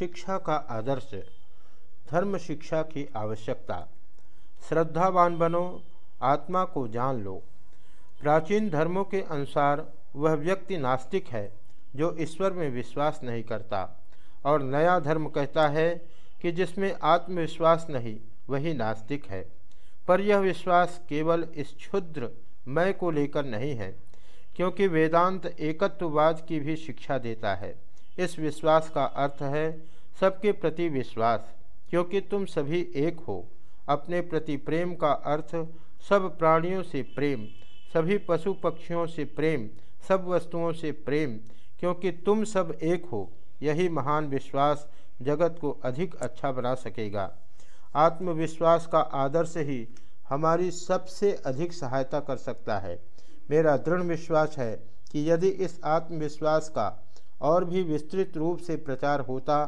शिक्षा का आदर्श, धर्म शिक्षा की आवश्यकता। श्रद्धावान बनो, आत्मा को जान लो। प्राचीन धर्मों के अनुसार वह व्यक्ति नास्तिक है, जो ईश्वर में विश्वास नहीं करता। और नया धर्म कहता है कि जिसमें आत्मविश्वास नहीं, वही नास्तिक है। पर यह विश्वास केवल इस क्षुद्र मैं को लेकर नहीं है, क्योंकि वेदांत एकत्ववाद की भी शिक्षा देता है। इस विश्वास का अर्थ है सबके प्रति विश्वास, क्योंकि तुम सभी एक हो। अपने प्रति प्रेम का अर्थ, सब प्राणियों से प्रेम, सभी पशु पक्षियों से प्रेम, सब वस्तुओं से प्रेम, क्योंकि तुम सब एक हो, यही महान विश्वास जगत को अधिक अच्छा बना सकेगा। आत्मविश्वास का आदर्श ही हमारी सबसे अधिक सहायता कर सकता है। मेरा दृढ़ विश्वास है कि यदि इस आत्मविश्वास का और भी विस्तृत रूप से प्रचार होता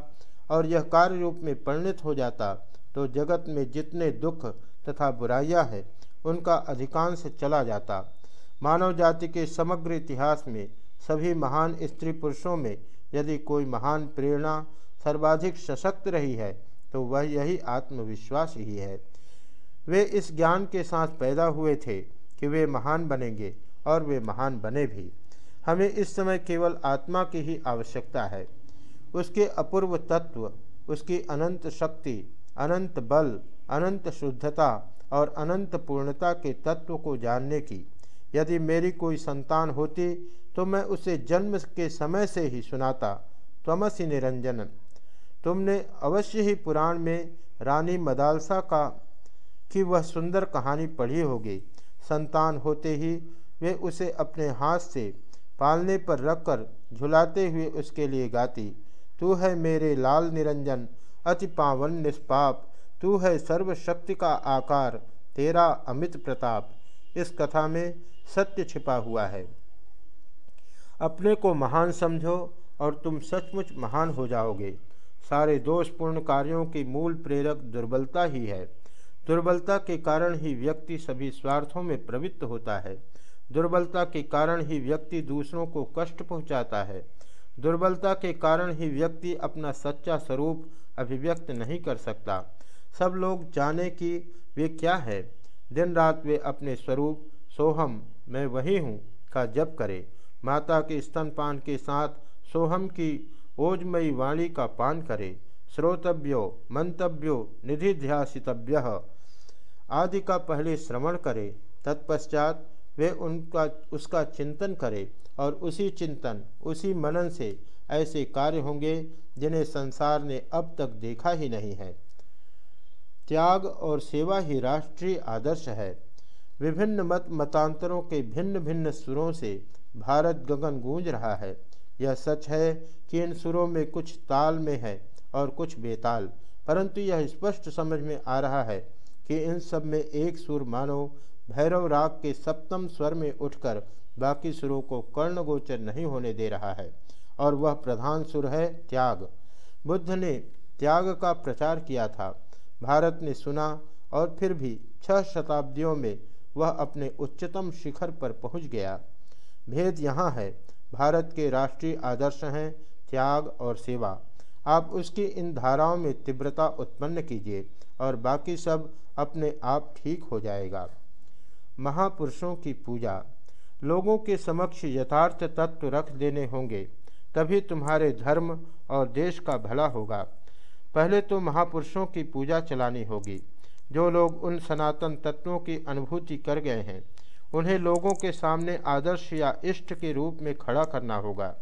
और यह कार्य रूप में परिणित हो जाता तो जगत में जितने दुख तथा बुराइयाँ हैं, उनका अधिकांश चला जाता। मानव जाति के समग्र इतिहास में सभी महान स्त्री पुरुषों में यदि कोई महान प्रेरणा, सर्वाधिक सशक्त रही है तो वह यही आत्मविश्वास ही है। वे इस ज्ञान के साथ पैदा हुए थे कि वे महान बनेंगे और वे महान बने भी। हमें इस समय केवल आत्मा की ही आवश्यकता है। उसके अपूर्व तत्व, उसकी अनंत शक्ति, अनंत बल, अनंत शुद्धता और अनंत पूर्णता के तत्व को जानने की। यदि मेरी कोई संतान होती तो मैं उसे जन्म के समय से ही सुनाता, त्वमसी निरंजन। तुमने अवश्य ही पुराण में रानी मदालसा का, की वह सुंदर कहानी पढ़ी होगी। संतान होते ही वे उसे अपने हाथ से पालने पर रखकर झुलाते हुए उसके लिए गाती, तू है मेरे लाल निरंजन, अति पावन निष्पाप, तू है सर्वशक्ति का आकार, तेरा अमित प्रताप। इस कथा में सत्य छिपा हुआ है। अपने को महान समझो और तुम सचमुच महान हो जाओगे। सारे दोषपूर्ण कार्यों की मूल प्रेरक दुर्बलता ही है। दुर्बलता के कारण ही व्यक्ति सभी स्वार्थों में प्रवृत्त होता है। दुर्बलता के कारण ही व्यक्ति दूसरों को कष्ट पहुंचाता है। दुर्बलता के कारण ही व्यक्ति अपना सच्चा स्वरूप अभिव्यक्त नहीं कर सकता। सब लोग जाने कि वे क्या है। दिन रात वे अपने स्वरूप, सोहम, मैं वही हूँ, का जप करे। माता के स्तनपान के साथ सोहम की ओजमयी वाणी का पान करे। श्रोतव्यो, मंतव्यो, निधिध्यासितव्य आदि का पहले श्रवण करे। तत्पश्चात वे उनका, उसका चिंतन करें और उसी चिंतन, उसी मनन से ऐसे कार्य होंगे जिन्हें संसार ने अब तक देखा ही नहीं है। त्याग और सेवा ही राष्ट्रीय आदर्श है। विभिन्न मत, मतांतरों के भिन्न भिन्न सुरों से भारत गगन गूंज रहा है। यह सच है कि इन सुरों में कुछ ताल में है और कुछ बेताल, परंतु यह स्पष्ट समझ में आ रहा है कि इन सब में एक सुर मानो भैरव राग के सप्तम स्वर में उठकर बाकी सुरों को कर्णगोचर नहीं होने दे रहा है, और वह प्रधान सुर है त्याग। बुद्ध ने त्याग का प्रचार किया था। भारत ने सुना, और फिर भी छह शताब्दियों में वह अपने उच्चतम शिखर पर पहुँच गया। भेद यहाँ है, भारत के राष्ट्रीय आदर्श हैं त्याग और सेवा। आप उसकी इन धाराओं में तीव्रता उत्पन्न कीजिए, और बाकी सब अपने आप ठीक हो जाएगा। महापुरुषों की पूजा। लोगों के समक्ष यथार्थ तत्व रख देने होंगे, तभी तुम्हारे धर्म और देश का भला होगा। पहले तो महापुरुषों की पूजा चलानी होगी। जो लोग उन सनातन तत्वों की अनुभूति कर गए हैं, उन्हें लोगों के सामने आदर्श या इष्ट के रूप में खड़ा करना होगा।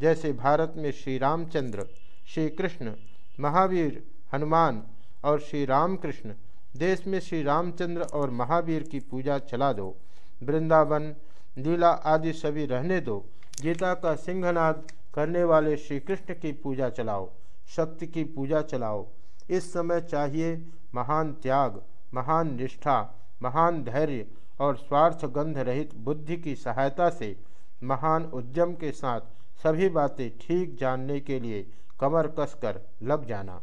जैसे भारत में श्री रामचंद्र श्री कृष्ण महावीर, हनुमान और श्री रामकृष्ण देश में श्री रामचंद्र और महावीर की पूजा चला दो। वृंदावन, लीला आदि सभी रहने दो। गीता का सिंहनाद करने वाले श्री कृष्ण की पूजा चलाओ शक्ति की पूजा चलाओ। इस समय चाहिए महान त्याग, महान निष्ठा, महान धैर्य और स्वार्थ गंध रहित बुद्धि की सहायता से महान उद्यम के साथ सभी बातें ठीक जानने के लिए कमर कसकर लग जाना।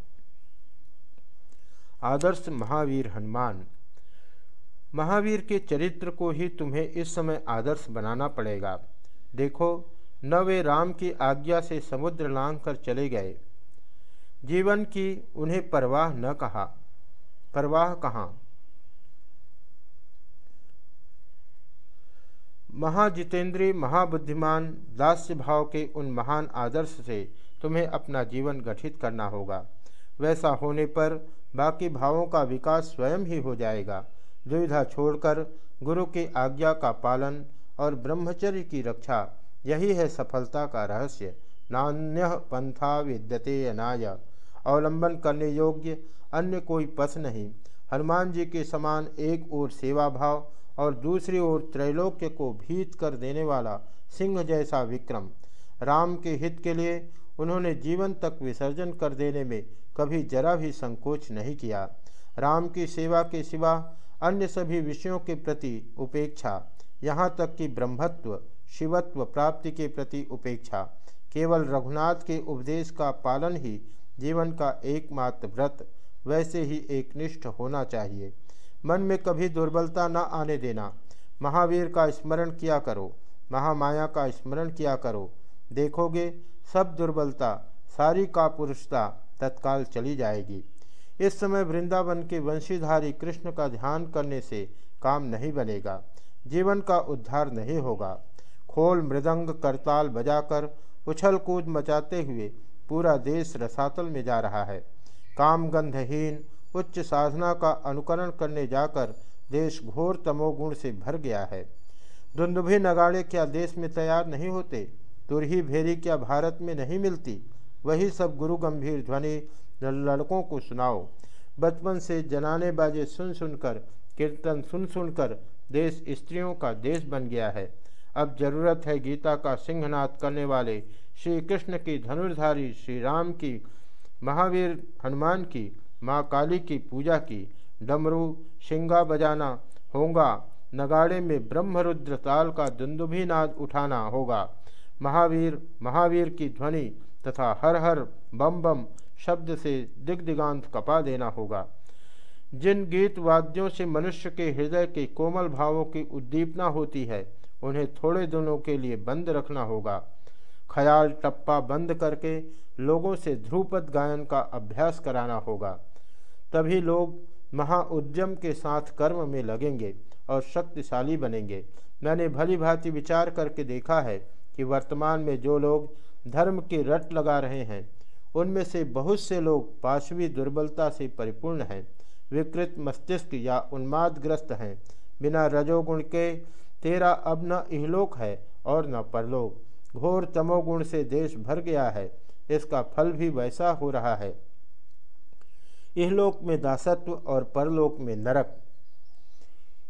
आदर्श महावीर हनुमान। महावीर के चरित्र को ही तुम्हें इस समय आदर्श बनाना पड़ेगा। देखो, न वे राम की आज्ञा से समुद्र लांग कर चले गए। जीवन की उन्हें परवाह न कहा। परवाह कहाँ? महाजितेंद्रीय, महाबुद्धिमान दास्य भाव के उन महान आदर्श से तुम्हें अपना जीवन गठित करना होगा। वैसा होने पर बाकी भावों का विकास स्वयं ही हो जाएगा। दुविधा छोड़कर गुरु की आज्ञा का पालन और ब्रह्मचर्य की रक्षा, यही है सफलता का रहस्य। नान्य पंथा विद्यते अनाय। अवलंबन करने योग्य अन्य कोई पथ नहीं। हनुमान जी के समान एक ओर सेवा भाव और दूसरी ओर त्रैलोक्य को भीत कर देने वाला सिंह जैसा विक्रम। राम के हित के लिए उन्होंने जीवन तक विसर्जन कर देने में कभी जरा भी संकोच नहीं किया। राम की सेवा के सिवा अन्य सभी विषयों के प्रति उपेक्षा, यहाँ तक कि ब्रह्मत्व, शिवत्व प्राप्ति के प्रति उपेक्षा। केवल रघुनाथ के उपदेश का पालन ही जीवन का एकमात्र व्रत, वैसे ही एक निष्ठ होना चाहिए। मन में कभी दुर्बलता न आने देना। महावीर का स्मरण किया करो, महामाया का स्मरण किया करो। देखोगे सब दुर्बलता, सारी का पुरुषता तत्काल चली जाएगी। इस समय वृंदावन के वंशीधारी कृष्ण का ध्यान करने से काम नहीं बनेगा, जीवन का उद्धार नहीं होगा। खोल मृदंग करताल बजाकर उछल कूद मचाते हुए पूरा देश रसातल में जा रहा है। कामगंधहीन, उच्च साधना का अनुकरण करने जाकर देश घोर तमोगुण से भर गया है। दुंदुभी नगाड़े क्या देश में तैयार नहीं होते? तुरही भेरी क्या भारत में नहीं मिलती? वही सब गुरु गंभीर ध्वनि लड़कों को सुनाओ। बचपन से जनाने बाजे सुन सुनकर, कीर्तन सुन सुनकर देश स्त्रियों का देश बन गया है। अब ज़रूरत है गीता का सिंहनाथ करने वाले श्री कृष्ण की धनुर्धारी श्री राम की, महावीर हनुमान की, माँ काली की पूजा की। डमरू, शिंगा बजाना होगा। नगाड़े में ब्रह्मरुद्र ताल का दुंदुभीनाद उठाना होगा। महावीर महावीर की ध्वनि तथा हर हर बम बम शब्द से दिग्दिगांत कपा देना होगा। जिन गीत वाद्यों से मनुष्य के हृदय के कोमल भावों की उद्दीपना होती है, उन्हें थोड़े दिनों के लिए बंद रखना होगा। ख्याल टप्पा बंद करके लोगों से ध्रुपद गायन का अभ्यास कराना होगा। तभी लोग महाउद्यम के साथ कर्म में लगेंगे और शक्तिशाली बनेंगे। मैंने भली भांति विचार करके देखा है कि वर्तमान में जो लोग धर्म की रट लगा रहे हैं, उनमें से बहुत से लोग पाशवी दुर्बलता से परिपूर्ण हैं। विकृत मस्तिष्क या उन्मादग्रस्त हैं। बिना रजोगुण के तेरा अब न इहलोक है और न परलोक। घोर तमोगुण से देश भर गया है, इसका फल भी वैसा हो रहा है। इहलोक में दासत्व और परलोक में नरक।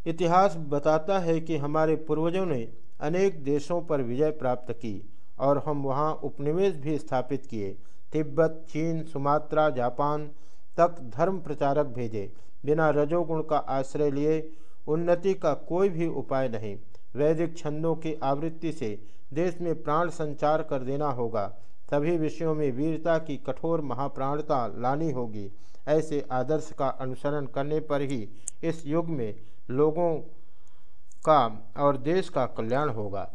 इतिहास बताता है कि हमारे पूर्वजों ने अनेक देशों पर विजय प्राप्त की और हम वहाँ उपनिवेश भी स्थापित किए। तिब्बत, चीन, सुमात्रा, जापान तक धर्म प्रचारक भेजे। बिना रजोगुण का आश्रय लिए उन्नति का कोई भी उपाय नहीं। वैदिक छंदों की आवृत्ति से देश में प्राण संचार कर देना होगा। सभी विषयों में वीरता की कठोर महाप्राणता लानी होगी। ऐसे आदर्श का अनुसरण करने पर ही इस युग में लोगों का और देश का कल्याण होगा।